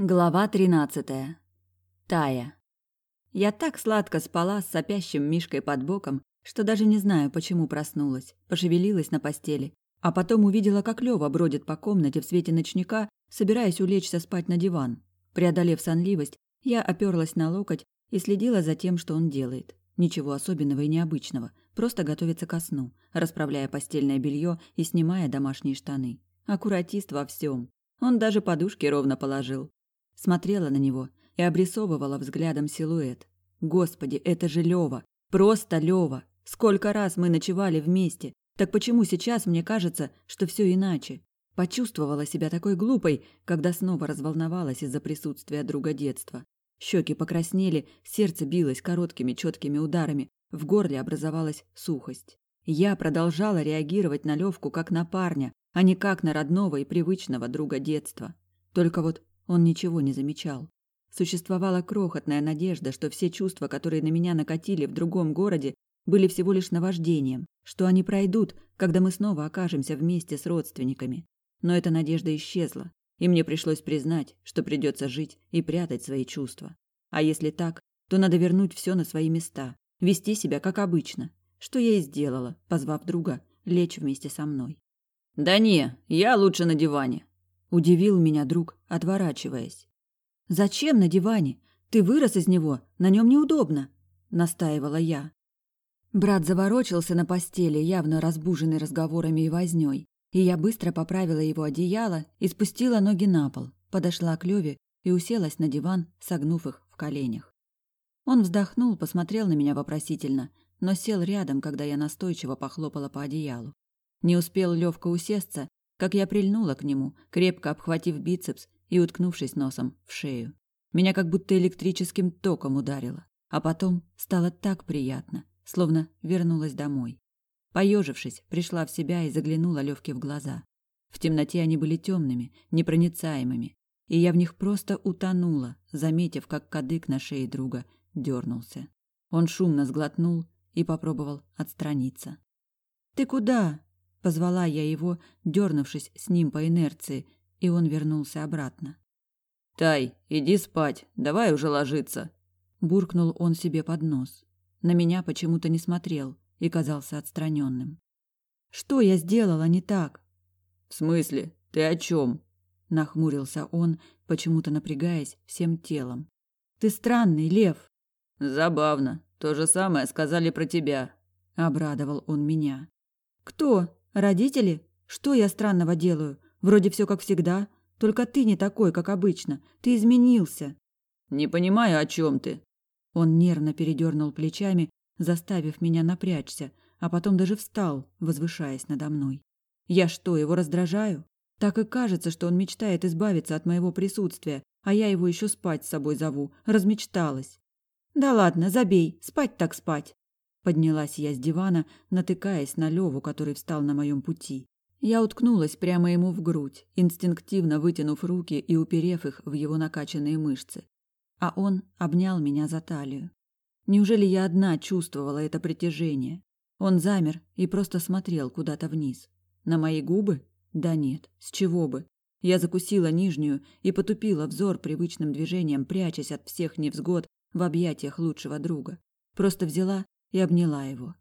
Глава тринадцатая. Тая. Я так сладко спала с сопящим Мишкой под боком, что даже не знаю, почему проснулась, пошевелилась на постели, а потом увидела, как Лёва бродит по комнате в свете ночника, собираясь улечься спать на диван. Преодолев сонливость, я оперлась на локоть и следила за тем, что он делает. Ничего особенного и необычного, просто готовится ко сну, расправляя постельное белье и снимая домашние штаны. Аккуратист во всем. Он даже подушки ровно положил, Смотрела на него и обрисовывала взглядом силуэт. Господи, это же Лёва! Просто Лёва! Сколько раз мы ночевали вместе! Так почему сейчас мне кажется, что все иначе? Почувствовала себя такой глупой, когда снова разволновалась из-за присутствия друга детства. Щеки покраснели, сердце билось короткими четкими ударами, в горле образовалась сухость. Я продолжала реагировать на Левку как на парня, а не как на родного и привычного друга детства. Только вот он ничего не замечал. Существовала крохотная надежда, что все чувства, которые на меня накатили в другом городе, были всего лишь наваждением, что они пройдут, когда мы снова окажемся вместе с родственниками. Но эта надежда исчезла, и мне пришлось признать, что придется жить и прятать свои чувства. А если так, то надо вернуть все на свои места, вести себя как обычно, что я и сделала, позвав друга лечь вместе со мной. «Да не, я лучше на диване», Удивил меня друг, отворачиваясь. «Зачем на диване? Ты вырос из него, на нем неудобно», — настаивала я. Брат заворочился на постели, явно разбуженный разговорами и вознёй, и я быстро поправила его одеяло и спустила ноги на пол, подошла к Леве и уселась на диван, согнув их в коленях. Он вздохнул, посмотрел на меня вопросительно, но сел рядом, когда я настойчиво похлопала по одеялу. Не успел Левка усесться, как я прильнула к нему, крепко обхватив бицепс и уткнувшись носом в шею. Меня как будто электрическим током ударило, а потом стало так приятно, словно вернулась домой. Поежившись, пришла в себя и заглянула Левке в глаза. В темноте они были темными, непроницаемыми, и я в них просто утонула, заметив, как кадык на шее друга дернулся. Он шумно сглотнул и попробовал отстраниться. «Ты куда?» Позвала я его, дернувшись с ним по инерции, и он вернулся обратно. «Тай, иди спать, давай уже ложиться!» Буркнул он себе под нос. На меня почему-то не смотрел и казался отстраненным. «Что я сделала не так?» «В смысле? Ты о чем?» Нахмурился он, почему-то напрягаясь всем телом. «Ты странный, Лев!» «Забавно. То же самое сказали про тебя», — обрадовал он меня. «Кто?» Родители? Что я странного делаю? Вроде все как всегда. Только ты не такой, как обычно. Ты изменился. Не понимаю, о чем ты. Он нервно передернул плечами, заставив меня напрячься, а потом даже встал, возвышаясь надо мной. Я что, его раздражаю? Так и кажется, что он мечтает избавиться от моего присутствия, а я его еще спать с собой зову. Размечталась. Да ладно, забей, спать так спать. Поднялась я с дивана, натыкаясь на Леву, который встал на моем пути. Я уткнулась прямо ему в грудь, инстинктивно вытянув руки и уперев их в его накачанные мышцы. А он обнял меня за талию. Неужели я одна чувствовала это притяжение? Он замер и просто смотрел куда-то вниз. На мои губы? Да нет, с чего бы? Я закусила нижнюю и потупила взор привычным движением, прячась от всех невзгод в объятиях лучшего друга. Просто взяла и обняла его.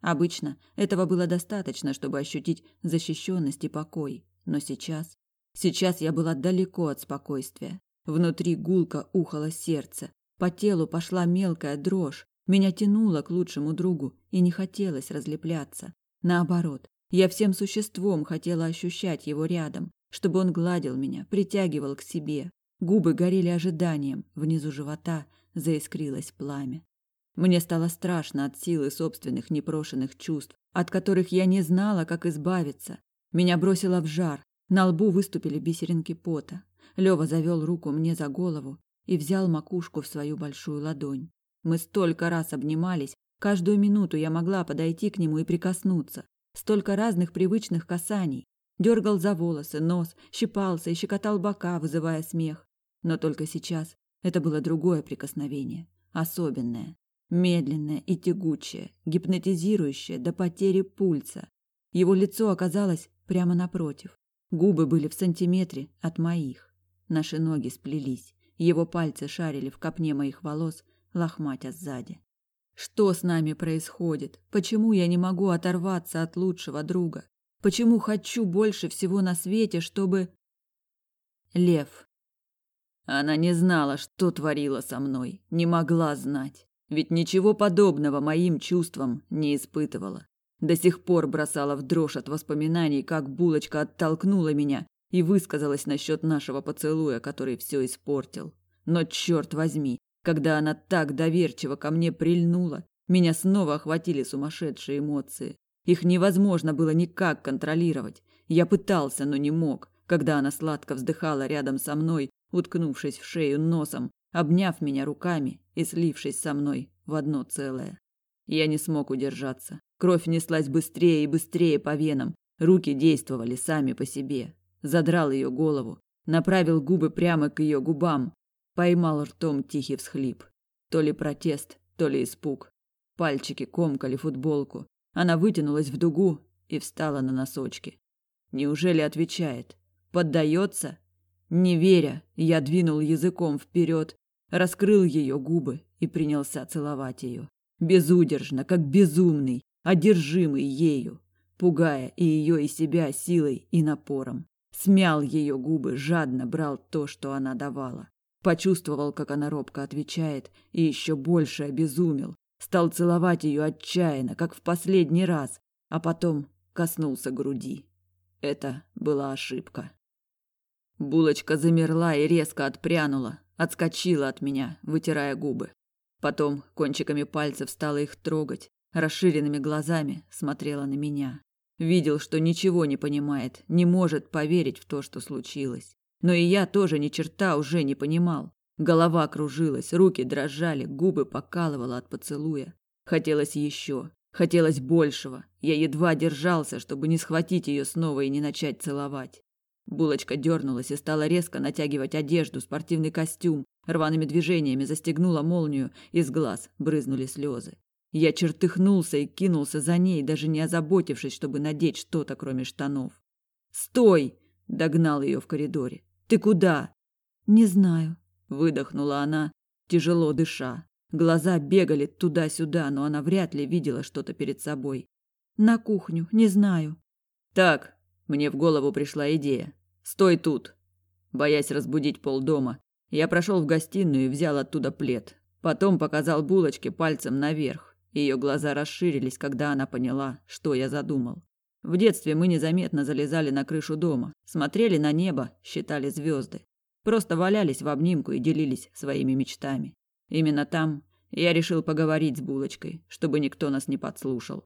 Обычно этого было достаточно, чтобы ощутить защищенность и покой, но сейчас... Сейчас я была далеко от спокойствия. Внутри гулко ухало сердце, по телу пошла мелкая дрожь, меня тянуло к лучшему другу и не хотелось разлепляться. Наоборот, я всем существом хотела ощущать его рядом, чтобы он гладил меня, притягивал к себе. Губы горели ожиданием, внизу живота заискрилось пламя. Мне стало страшно от силы собственных непрошенных чувств, от которых я не знала, как избавиться. Меня бросило в жар, на лбу выступили бисеринки пота. Лёва завёл руку мне за голову и взял макушку в свою большую ладонь. Мы столько раз обнимались, каждую минуту я могла подойти к нему и прикоснуться. Столько разных привычных касаний. Дергал за волосы, нос, щипался и щекотал бока, вызывая смех. Но только сейчас это было другое прикосновение, особенное. Медленное и тягучее, гипнотизирующее до потери пульса. Его лицо оказалось прямо напротив. Губы были в сантиметре от моих. Наши ноги сплелись. Его пальцы шарили в копне моих волос, лохматя сзади. Что с нами происходит? Почему я не могу оторваться от лучшего друга? Почему хочу больше всего на свете, чтобы... Лев. Она не знала, что творила со мной, не могла знать. Ведь ничего подобного моим чувствам не испытывала. До сих пор бросала в дрожь от воспоминаний, как булочка оттолкнула меня и высказалась насчет нашего поцелуя, который все испортил. Но черт возьми, когда она так доверчиво ко мне прильнула, меня снова охватили сумасшедшие эмоции. Их невозможно было никак контролировать. Я пытался, но не мог, когда она сладко вздыхала рядом со мной, уткнувшись в шею носом, обняв меня руками и слившись со мной в одно целое. Я не смог удержаться. Кровь неслась быстрее и быстрее по венам. Руки действовали сами по себе. Задрал ее голову, направил губы прямо к ее губам, поймал ртом тихий всхлип. То ли протест, то ли испуг. Пальчики комкали футболку. Она вытянулась в дугу и встала на носочки. Неужели отвечает? Поддается? Не веря, я двинул языком вперед, раскрыл ее губы и принялся целовать ее. Безудержно, как безумный, одержимый ею, пугая и ее, и себя силой и напором. Смял ее губы, жадно брал то, что она давала. Почувствовал, как она робко отвечает, и еще больше обезумел. Стал целовать ее отчаянно, как в последний раз, а потом коснулся груди. Это была ошибка. Булочка замерла и резко отпрянула, отскочила от меня, вытирая губы. Потом кончиками пальцев стала их трогать, расширенными глазами смотрела на меня. Видел, что ничего не понимает, не может поверить в то, что случилось. Но и я тоже ни черта уже не понимал. Голова кружилась, руки дрожали, губы покалывало от поцелуя. Хотелось еще, хотелось большего. Я едва держался, чтобы не схватить ее снова и не начать целовать. Булочка дернулась и стала резко натягивать одежду, спортивный костюм, рваными движениями застегнула молнию, из глаз брызнули слезы. Я чертыхнулся и кинулся за ней, даже не озаботившись, чтобы надеть что-то, кроме штанов. «Стой!» – догнал ее в коридоре. «Ты куда?» «Не знаю», – выдохнула она, тяжело дыша. Глаза бегали туда-сюда, но она вряд ли видела что-то перед собой. «На кухню, не знаю». «Так», – мне в голову пришла идея. Стой тут. Боясь разбудить полдома, я прошел в гостиную и взял оттуда плед. Потом показал булочке пальцем наверх. Ее глаза расширились, когда она поняла, что я задумал. В детстве мы незаметно залезали на крышу дома, смотрели на небо, считали звезды. Просто валялись в обнимку и делились своими мечтами. Именно там я решил поговорить с булочкой, чтобы никто нас не подслушал.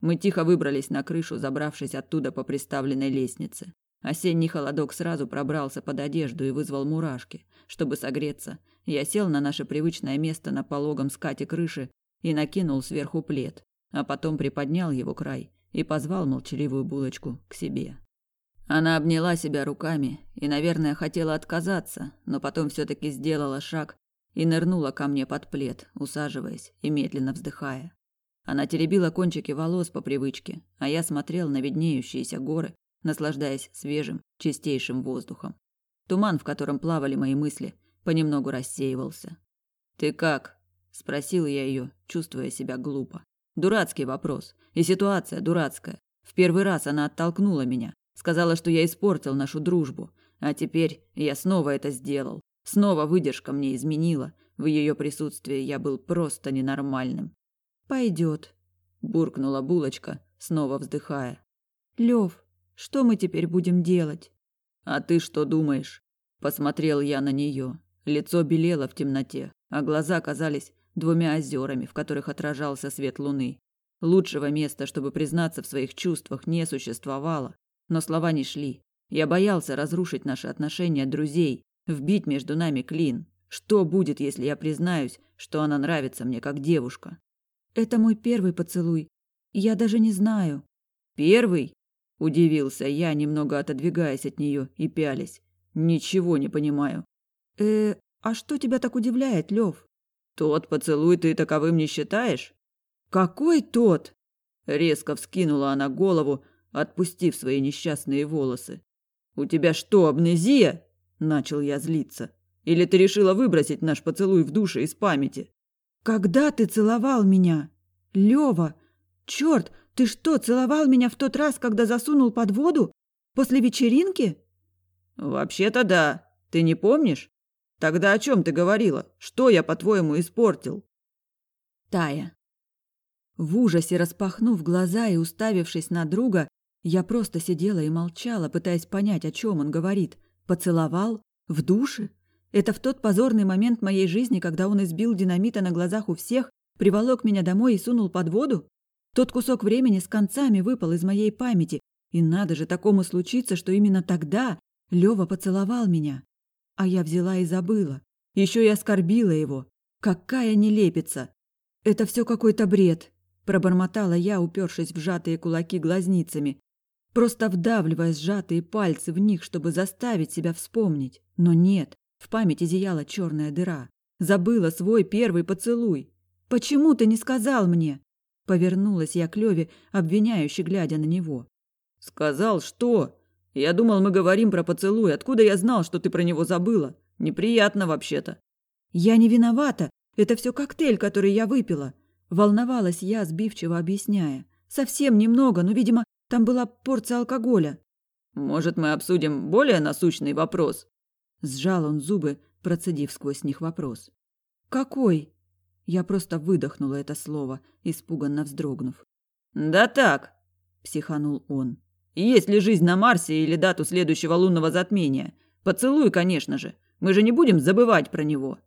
Мы тихо выбрались на крышу, забравшись оттуда по приставленной лестнице. Осенний холодок сразу пробрался под одежду и вызвал мурашки. Чтобы согреться, я сел на наше привычное место на пологом скате крыши и накинул сверху плед, а потом приподнял его край и позвал молчаливую булочку к себе. Она обняла себя руками и, наверное, хотела отказаться, но потом все таки сделала шаг и нырнула ко мне под плед, усаживаясь и медленно вздыхая. Она теребила кончики волос по привычке, а я смотрел на виднеющиеся горы наслаждаясь свежим, чистейшим воздухом. Туман, в котором плавали мои мысли, понемногу рассеивался. «Ты как?» – спросил я ее, чувствуя себя глупо. Дурацкий вопрос. И ситуация дурацкая. В первый раз она оттолкнула меня, сказала, что я испортил нашу дружбу. А теперь я снова это сделал. Снова выдержка мне изменила. В ее присутствии я был просто ненормальным. Пойдет, буркнула булочка, снова вздыхая. Лев, что мы теперь будем делать? А ты что думаешь? Посмотрел я на нее. Лицо белело в темноте, а глаза казались двумя озерами, в которых отражался свет луны. Лучшего места, чтобы признаться в своих чувствах, не существовало, но слова не шли. Я боялся разрушить наши отношения друзей, вбить между нами клин. Что будет, если я признаюсь, что она нравится мне как девушка? Это мой первый поцелуй. Я даже не знаю. Первый? Удивился я, немного отодвигаясь от нее и пялясь. Ничего не понимаю. Э, а что тебя так удивляет, Лев? Тот поцелуй ты таковым не считаешь? Какой тот? Резко вскинула она голову, отпустив свои несчастные волосы. У тебя что, амнезия? Начал я злиться. Или ты решила выбросить наш поцелуй в душе из памяти? Когда ты целовал меня? Лёва, чёрт, ты что, целовал меня в тот раз, когда засунул под воду? После вечеринки? Вообще-то да. Ты не помнишь? Тогда о чем ты говорила? Что я, по-твоему, испортил? Тая. В ужасе распахнув глаза и уставившись на друга, я просто сидела и молчала, пытаясь понять, о чем он говорит. Поцеловал? В душе? Это в тот позорный момент моей жизни, когда он избил динамита на глазах у всех, приволок меня домой и сунул под воду? Тот кусок времени с концами выпал из моей памяти, и надо же такому случиться, что именно тогда Лёва поцеловал меня. А я взяла и забыла. Еще и оскорбила его. Какая нелепица! Это все какой-то бред, пробормотала я, упершись в сжатые кулаки глазницами, просто вдавливая сжатые пальцы в них, чтобы заставить себя вспомнить. Но нет, в памяти зияла черная дыра. Забыла свой первый поцелуй. Почему ты не сказал мне? Повернулась я к Леве, обвиняюще глядя на него. Сказал что? Я думал, мы говорим про поцелуй. Откуда я знал, что ты про него забыла? Неприятно вообще-то. Я не виновата. Это все коктейль, который я выпила. Волновалась я, сбивчиво объясняя. Совсем немного, но, видимо, там была порция алкоголя. Может, мы обсудим более насущный вопрос? Сжал он зубы, процедив сквозь них вопрос. Какой? Я просто выдохнула это слово, испуганно вздрогнув. Да так, психанул он. Есть ли жизнь на Марсе или дату следующего лунного затмения? Поцелуй, конечно же. Мы же не будем забывать про него.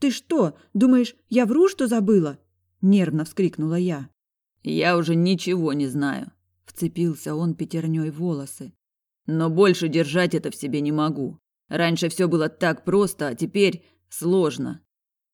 Ты что, думаешь, я вру, что забыла? нервно вскрикнула я. Я уже ничего не знаю, вцепился он пятерней волосы. Но больше держать это в себе не могу. Раньше все было так просто, а теперь сложно.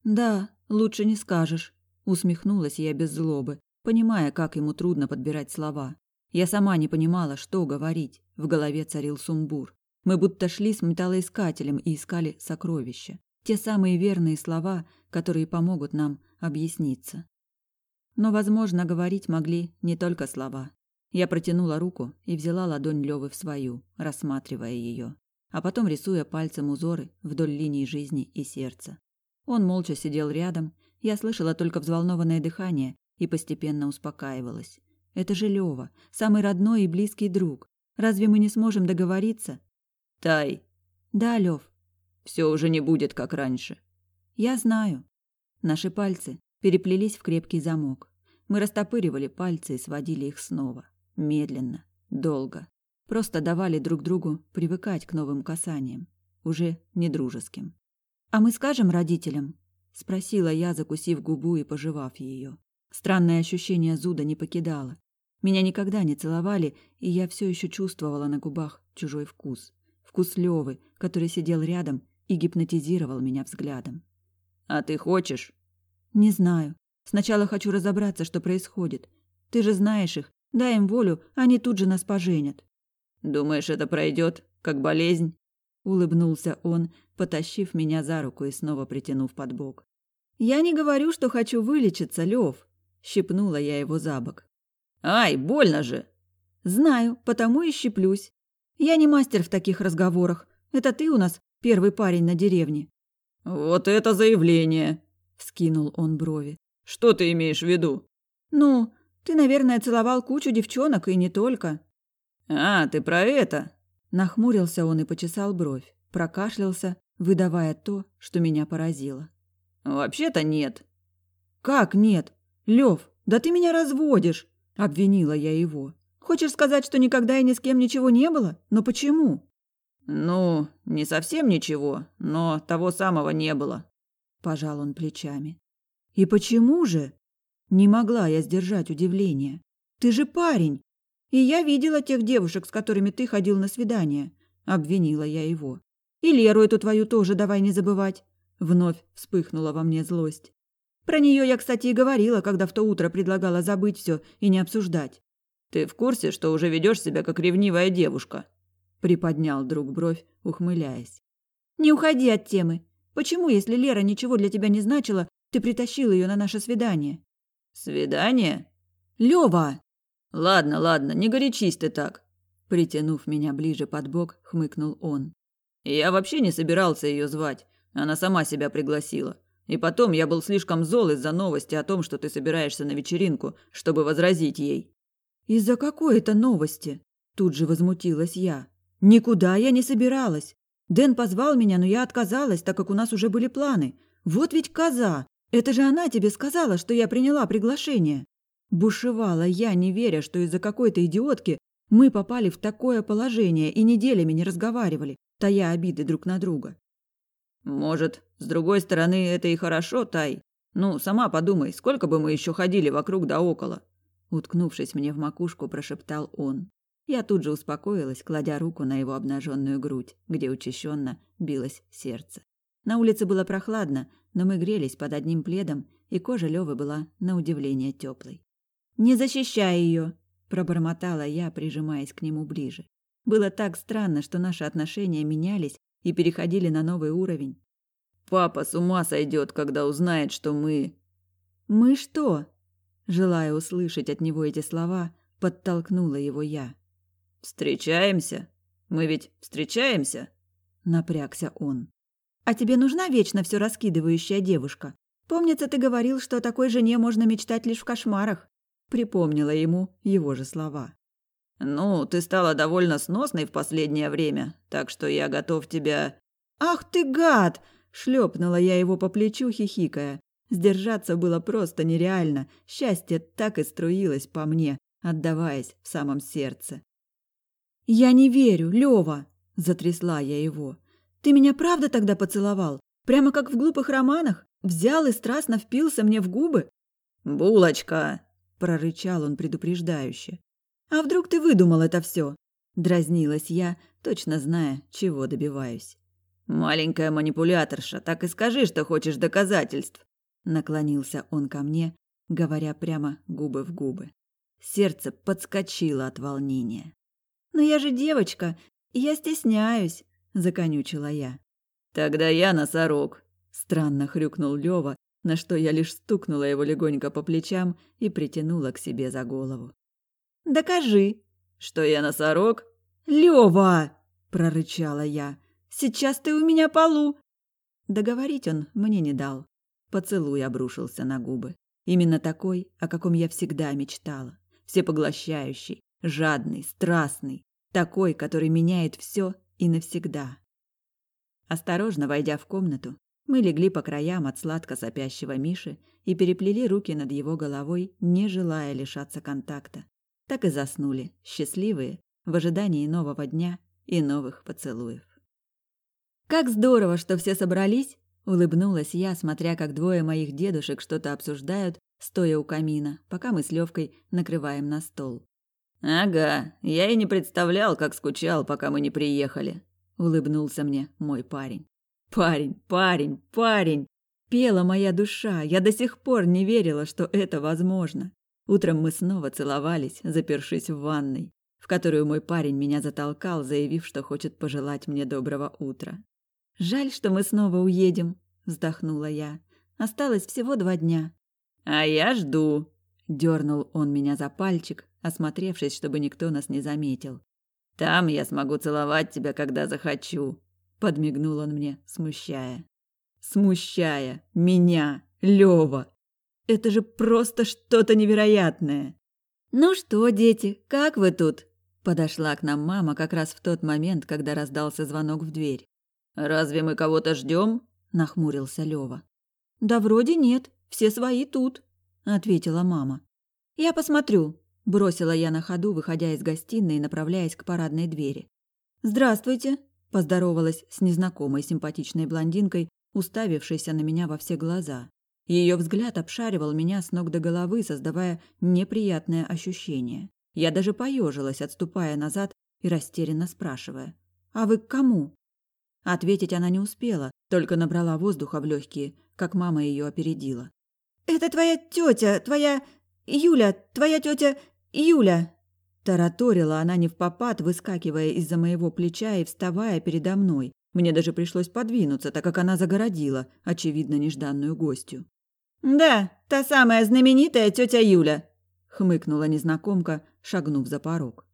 Да, лучше не скажешь, усмехнулась я без злобы, понимая, как ему трудно подбирать слова. Я сама не понимала, что говорить. В голове царил сумбур. Мы будто шли с металлоискателем и искали сокровища. Те самые верные слова, которые помогут нам объясниться. Но, возможно, говорить могли не только слова. Я протянула руку и взяла ладонь Лёвы в свою, рассматривая ее, а потом рисуя пальцем узоры вдоль линии жизни и сердца. Он молча сидел рядом, я слышала только взволнованное дыхание и постепенно успокаивалась. Это же Лёва, самый родной и близкий друг. Разве мы не сможем договориться? Тай. Да, Лёв. Все уже не будет, как раньше. Я знаю. Наши пальцы переплелись в крепкий замок. Мы растопыривали пальцы и сводили их снова. Медленно, долго. Просто давали друг другу привыкать к новым касаниям. Уже не дружеским. «А мы скажем родителям?» – спросила я, закусив губу и пожевав ее. Странное ощущение зуда не покидало. Меня никогда не целовали, и я все еще чувствовала на губах чужой вкус. Вкус Левы, который сидел рядом и гипнотизировал меня взглядом. «А ты хочешь?» Не знаю. Сначала хочу разобраться, что происходит. Ты же знаешь их. Дай им волю, они тут же нас поженят. Думаешь, это пройдет, как болезнь? Улыбнулся он, потащив меня за руку и снова притянув под бок. Я не говорю, что хочу вылечиться, Лев. Щипнула я его за бок. Ай, больно же. Знаю, потому и щиплюсь. Я не мастер в таких разговорах. Это ты у нас первый парень на деревне. Вот это заявление, Вскинул он брови. Что ты имеешь в виду? Ну, ты, наверное, целовал кучу девчонок и не только. А, ты про это? Нахмурился он и почесал бровь, прокашлялся, выдавая то, что меня поразило. Вообще-то нет. Как нет? Лев, да ты меня разводишь, обвинила я его. Хочешь сказать, что никогда и ни с кем ничего не было? Но почему? Ну, не совсем ничего, но того самого не было пожал он плечами. И почему же? Не могла я сдержать удивление. Ты же парень. И я видела тех девушек, с которыми ты ходил на свидание, обвинила я его. И Леру эту твою тоже давай не забывать. Вновь вспыхнула во мне злость. Про нее я, кстати, и говорила, когда в то утро предлагала забыть все и не обсуждать. Ты в курсе, что уже ведешь себя как ревнивая девушка? Приподнял друг бровь, ухмыляясь. Не уходи от темы. Почему, если Лера ничего для тебя не значила, ты притащил ее на наше свидание? Свидание? Лёва! Ладно, ладно, не горячись ты так. Притянув меня ближе под бок, хмыкнул он. Я вообще не собирался ее звать. Она сама себя пригласила. И потом я был слишком зол из-за новости о том, что ты собираешься на вечеринку, чтобы возразить ей. Из-за какой это новости? Тут же возмутилась я. Никуда я не собиралась. Дэн позвал меня, но я отказалась, так как у нас уже были планы. Вот ведь коза! Это же она тебе сказала, что я приняла приглашение. Бушевала я, не веря, что из-за какой-то идиотки мы попали в такое положение и неделями не разговаривали, тая обиды друг на друга. Может, с другой стороны, это и хорошо, Тай. Ну, сама подумай, сколько бы мы еще ходили вокруг да около. Уткнувшись мне в макушку, прошептал он. Я тут же успокоилась, кладя руку на его обнаженную грудь, где учащенно билось сердце. На улице было прохладно, но мы грелись под одним пледом, и кожа Лёвы была на удивление теплой. «Не защищай ее, пробормотала я, прижимаясь к нему ближе. Было так странно, что наши отношения менялись и переходили на новый уровень. Папа с ума сойдет, когда узнает, что мы... Мы что? Желая услышать от него эти слова, подтолкнула его я. Встречаемся? Мы ведь встречаемся? Напрягся он. А тебе нужна вечно все раскидывающая девушка? Помнится, ты говорил, что о такой жене можно мечтать лишь в кошмарах. Припомнила ему его же слова. Ну, ты стала довольно сносной в последнее время, так что я готов тебя. Ах ты гад! шлепнула я его по плечу, хихикая. Сдержаться было просто нереально. Счастье так и струилось по мне, отдаваясь в самом сердце. «Я не верю, Лёва!» – затрясла я его. «Ты меня правда тогда поцеловал? Прямо как в глупых романах? Взял и страстно впился мне в губы?» «Булочка!» – прорычал он предупреждающе. «А вдруг ты выдумал это все? Дразнилась я, точно зная, чего добиваюсь. «Маленькая манипуляторша, так и скажи, что хочешь доказательств!» Наклонился он ко мне, говоря прямо губы в губы. Сердце подскочило от волнения. «Но я же девочка, я стесняюсь», — законючила я. «Тогда я носорог», — странно хрюкнул Лёва, на что я лишь стукнула его легонько по плечам и притянула к себе за голову. «Докажи». «Что я носорог?» «Лёва!» – прорычала я. «Сейчас ты у меня полу!» Договорить он мне не дал. Поцелуй обрушился на губы. Именно такой, о каком я всегда мечтала. Всепоглощающий, жадный, страстный, такой, который меняет все и навсегда. Осторожно войдя в комнату, мы легли по краям от сладко сопящего Миши и переплели руки над его головой, не желая лишаться контакта. Так и заснули, счастливые, в ожидании нового дня и новых поцелуев. «Как здорово, что все собрались!» – улыбнулась я, смотря как двое моих дедушек что-то обсуждают, стоя у камина, пока мы с Левкой накрываем на стол. «Ага, я и не представлял, как скучал, пока мы не приехали», – улыбнулся мне мой парень. «Парень, парень, парень!» Пела моя душа, я до сих пор не верила, что это возможно. Утром мы снова целовались, запершись в ванной, в которую мой парень меня затолкал, заявив, что хочет пожелать мне доброго утра. «Жаль, что мы снова уедем», — вздохнула я. «Осталось всего два дня». «А я жду», — дернул он меня за пальчик, осмотревшись, чтобы никто нас не заметил. «Там я смогу целовать тебя, когда захочу», — подмигнул он мне, смущая. «Смущая меня, Лёва! Это же просто что-то невероятное!» «Ну что, дети, как вы тут?» Подошла к нам мама как раз в тот момент, когда раздался звонок в дверь. «Разве мы кого-то ждем?» – нахмурился Лёва. «Да вроде нет, все свои тут», – ответила мама. «Я посмотрю», – бросила я на ходу, выходя из гостиной и направляясь к парадной двери. «Здравствуйте», – поздоровалась с незнакомой симпатичной блондинкой, уставившейся на меня во все глаза. Ее взгляд обшаривал меня с ног до головы, создавая неприятное ощущение. Я даже поежилась, отступая назад и растерянно спрашивая. «А вы к кому?» Ответить она не успела, только набрала воздуха в легкие, как мама ее опередила. «Это твоя тетя, твоя... Юля, твоя тетя Юля!» Тараторила она не в попад, выскакивая из-за моего плеча и вставая передо мной. Мне даже пришлось подвинуться, так как она загородила, очевидно, нежданную гостью. «Да, та самая знаменитая тетя Юля», — хмыкнула незнакомка, шагнув за порог.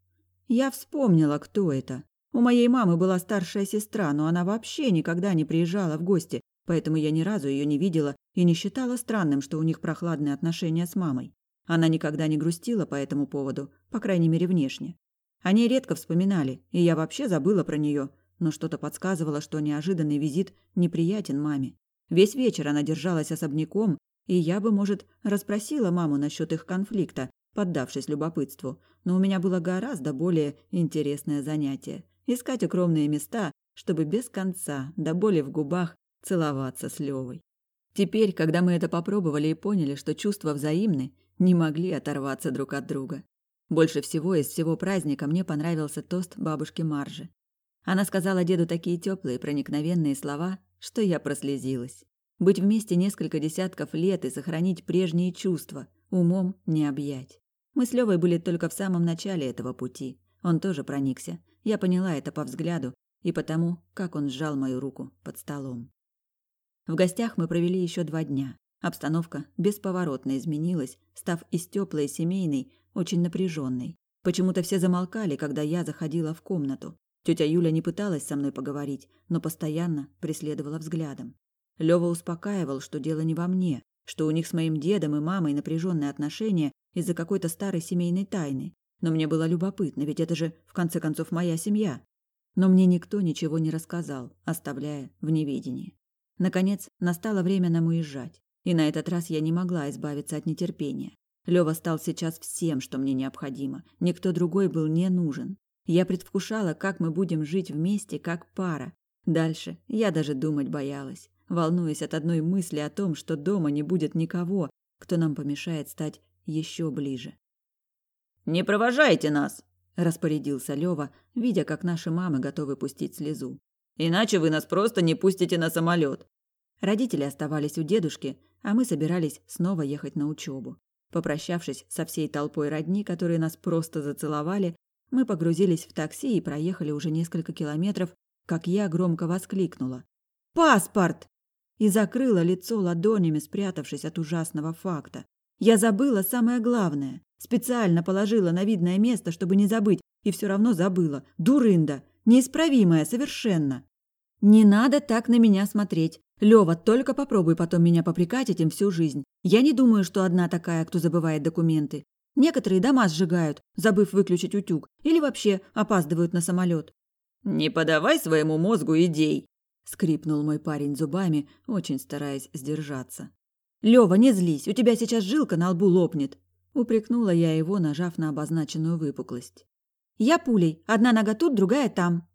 Я вспомнила, кто это. У моей мамы была старшая сестра, но она вообще никогда не приезжала в гости, поэтому я ни разу ее не видела и не считала странным, что у них прохладные отношения с мамой. Она никогда не грустила по этому поводу, по крайней мере, внешне. О ней редко вспоминали, и я вообще забыла про нее, но что-то подсказывало, что неожиданный визит неприятен маме. Весь вечер она держалась особняком, и я бы, может, расспросила маму насчет их конфликта, поддавшись любопытству, но у меня было гораздо более интересное занятие – искать укромные места, чтобы без конца, до боли в губах, целоваться с Левой. Теперь, когда мы это попробовали и поняли, что чувства взаимны, не могли оторваться друг от друга. Больше всего из всего праздника мне понравился тост бабушки Маржи. Она сказала деду такие теплые, проникновенные слова, что я прослезилась. Быть вместе несколько десятков лет и сохранить прежние чувства, умом не объять. Мы с Левой были только в самом начале этого пути. Он тоже проникся. Я поняла это по взгляду и потому, как он сжал мою руку под столом. В гостях мы провели еще два дня. Обстановка бесповоротно изменилась, став из теплой семейной очень напряженной. Почему-то все замолкали, когда я заходила в комнату. Тетя Юля не пыталась со мной поговорить, но постоянно преследовала взглядом. Лёва успокаивал, что дело не во мне, что у них с моим дедом и мамой напряженные отношения из-за какой-то старой семейной тайны. Но мне было любопытно, ведь это же, в конце концов, моя семья. Но мне никто ничего не рассказал, оставляя в неведении. Наконец, настало время нам уезжать. И на этот раз я не могла избавиться от нетерпения. Лёва стал сейчас всем, что мне необходимо. Никто другой был не нужен. Я предвкушала, как мы будем жить вместе, как пара. Дальше я даже думать боялась, волнуясь от одной мысли о том, что дома не будет никого, кто нам помешает стать еще ближе. «Не провожайте нас!» – распорядился Лёва, видя, как наши мамы готовы пустить слезу. «Иначе вы нас просто не пустите на самолет. Родители оставались у дедушки, а мы собирались снова ехать на учебу. Попрощавшись со всей толпой родни, которые нас просто зацеловали, мы погрузились в такси и проехали уже несколько километров, как я громко воскликнула. «Паспорт!» и закрыла лицо ладонями, спрятавшись от ужасного факта. Я забыла самое главное. Специально положила на видное место, чтобы не забыть, и все равно забыла. Дурында! Неисправимая совершенно! Не надо так на меня смотреть. Лёва, только попробуй потом меня попрекать этим всю жизнь. Я не думаю, что одна такая, кто забывает документы. Некоторые дома сжигают, забыв выключить утюг, или вообще опаздывают на самолет. «Не подавай своему мозгу идей!» – скрипнул мой парень зубами, очень стараясь сдержаться. «Лёва, не злись, у тебя сейчас жилка на лбу лопнет!» – упрекнула я его, нажав на обозначенную выпуклость. «Я пулей, одна нога тут, другая там».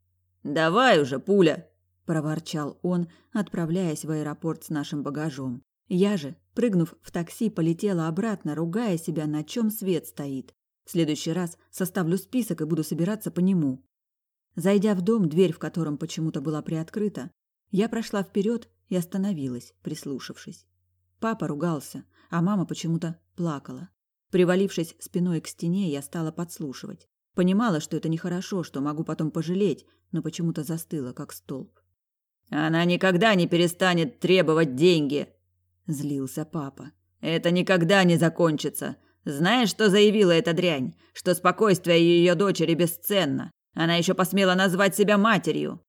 «Давай уже, пуля!» Проворчал он, отправляясь в аэропорт с нашим багажом. Я же, прыгнув в такси, полетела обратно, ругая себя, на чем свет стоит. В следующий раз составлю список и буду собираться по нему. Зайдя в дом, дверь в котором почему-то была приоткрыта, я прошла вперед и остановилась, прислушавшись. Папа ругался, а мама почему-то плакала. Привалившись спиной к стене, я стала подслушивать. Понимала, что это нехорошо, что могу потом пожалеть, но почему-то застыла, как столб. Она никогда не перестанет требовать деньги, злился папа. Это никогда не закончится. Знаешь, что заявила эта дрянь? Что спокойствие ее дочери бесценно. Она еще посмела назвать себя матерью.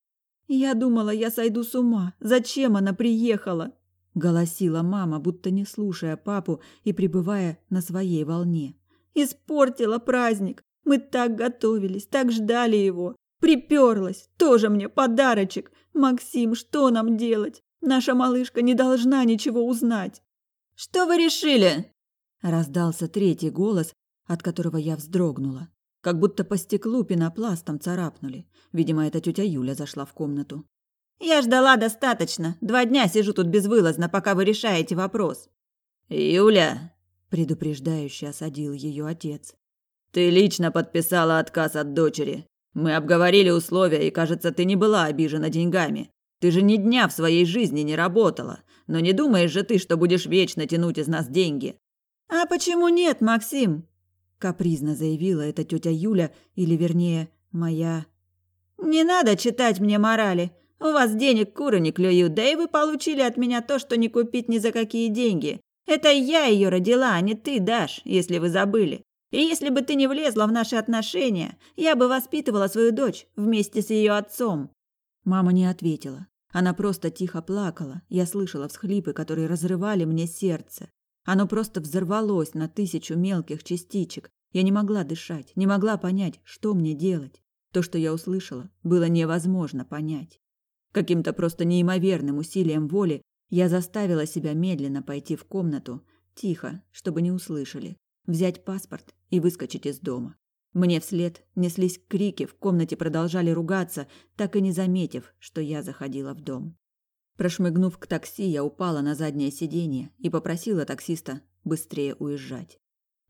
Я думала, я сойду с ума. Зачем она приехала? голосила мама, будто не слушая папу и пребывая на своей волне. Испортила праздник. Мы так готовились, так ждали его. Приперлась. Тоже мне подарочек. Максим, что нам делать? Наша малышка не должна ничего узнать. Что вы решили? Раздался третий голос, от которого я вздрогнула. Как будто по стеклу пенопластом царапнули. Видимо, эта тетя Юля зашла в комнату. Я ждала достаточно. Два дня сижу тут безвылазно, пока вы решаете вопрос. Юля, предупреждающе осадил ее отец. Ты лично подписала отказ от дочери. Мы обговорили условия, и, кажется, ты не была обижена деньгами. Ты же ни дня в своей жизни не работала. Но не думаешь же ты, что будешь вечно тянуть из нас деньги? А почему нет, Максим? Капризно заявила эта тетя Юля, или вернее, моя. Не надо читать мне морали. У вас денег куры не клюют, да и вы получили от меня то, что не купить ни за какие деньги. Это я ее родила, а не ты, Даш, если вы забыли. И если бы ты не влезла в наши отношения, я бы воспитывала свою дочь вместе с ее отцом. Мама не ответила. Она просто тихо плакала. Я слышала всхлипы, которые разрывали мне сердце. Оно просто взорвалось на тысячу мелких частичек. Я не могла дышать, не могла понять, что мне делать. То, что я услышала, было невозможно понять. Каким-то просто неимоверным усилием воли я заставила себя медленно пойти в комнату, тихо, чтобы не услышали, взять паспорт и выскочить из дома. Мне вслед неслись крики, в комнате продолжали ругаться, так и не заметив, что я заходила в дом. Прошмыгнув к такси, я упала на заднее сиденье и попросила таксиста быстрее уезжать.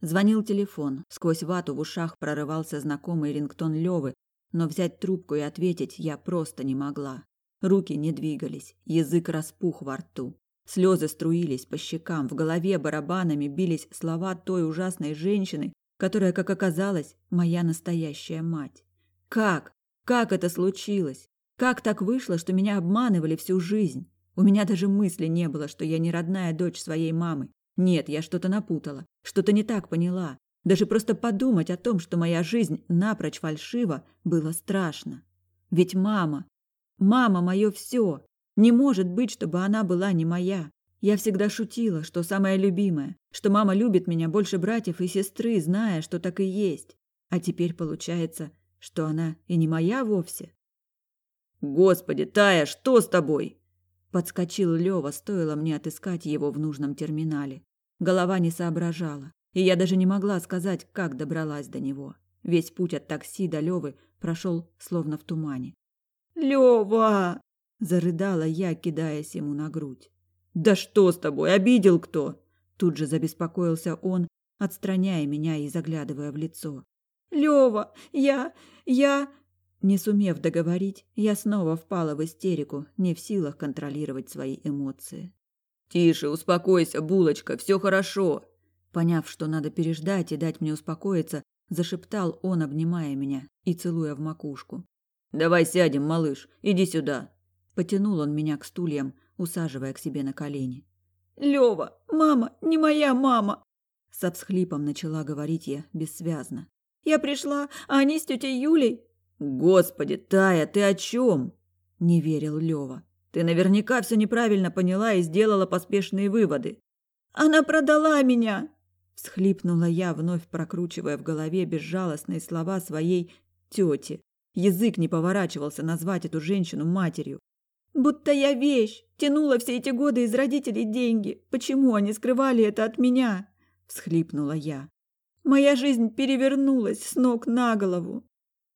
Звонил телефон, сквозь вату в ушах прорывался знакомый рингтон Лёвы, но взять трубку и ответить я просто не могла. Руки не двигались, язык распух во рту. Слезы струились по щекам, в голове барабанами бились слова той ужасной женщины, которая, как оказалось, моя настоящая мать. Как? Как это случилось? Как так вышло, что меня обманывали всю жизнь? У меня даже мысли не было, что я не родная дочь своей мамы. Нет, я что-то напутала, что-то не так поняла. Даже просто подумать о том, что моя жизнь напрочь фальшива, было страшно. Ведь мама, мама мое все. Не может быть, чтобы она была не моя. Я всегда шутила, что самая любимая, что мама любит меня больше братьев и сестры, зная, что так и есть. А теперь получается, что она и не моя вовсе. Господи, Тая, что с тобой? Подскочил Лёва, стоило мне отыскать его в нужном терминале. Голова не соображала, и я даже не могла сказать, как добралась до него. Весь путь от такси до Лёвы прошел словно в тумане. «Лёва!» – зарыдала я, кидаясь ему на грудь. «Да что с тобой? Обидел кто?» Тут же забеспокоился он, отстраняя меня и заглядывая в лицо. «Лёва, я... я...» Не сумев договорить, я снова впала в истерику, не в силах контролировать свои эмоции. «Тише, успокойся, булочка, все хорошо!» Поняв, что надо переждать и дать мне успокоиться, зашептал он, обнимая меня и целуя в макушку. «Давай сядем, малыш, иди сюда!» Потянул он меня к стульям, усаживая к себе на колени. «Лёва, мама, не моя мама!» Со всхлипом начала говорить я бессвязно. «Я пришла, а они с тетей Юлей Господи, Тая, ты о чем? Не верил Лева. Ты наверняка все неправильно поняла и сделала поспешные выводы. Она продала меня, всхлипнула я, вновь прокручивая в голове безжалостные слова своей тети. Язык не поворачивался назвать эту женщину матерью. Будто я вещь, тянула все эти годы из родителей деньги. Почему они скрывали это от меня? всхлипнула я. Моя жизнь перевернулась с ног на голову.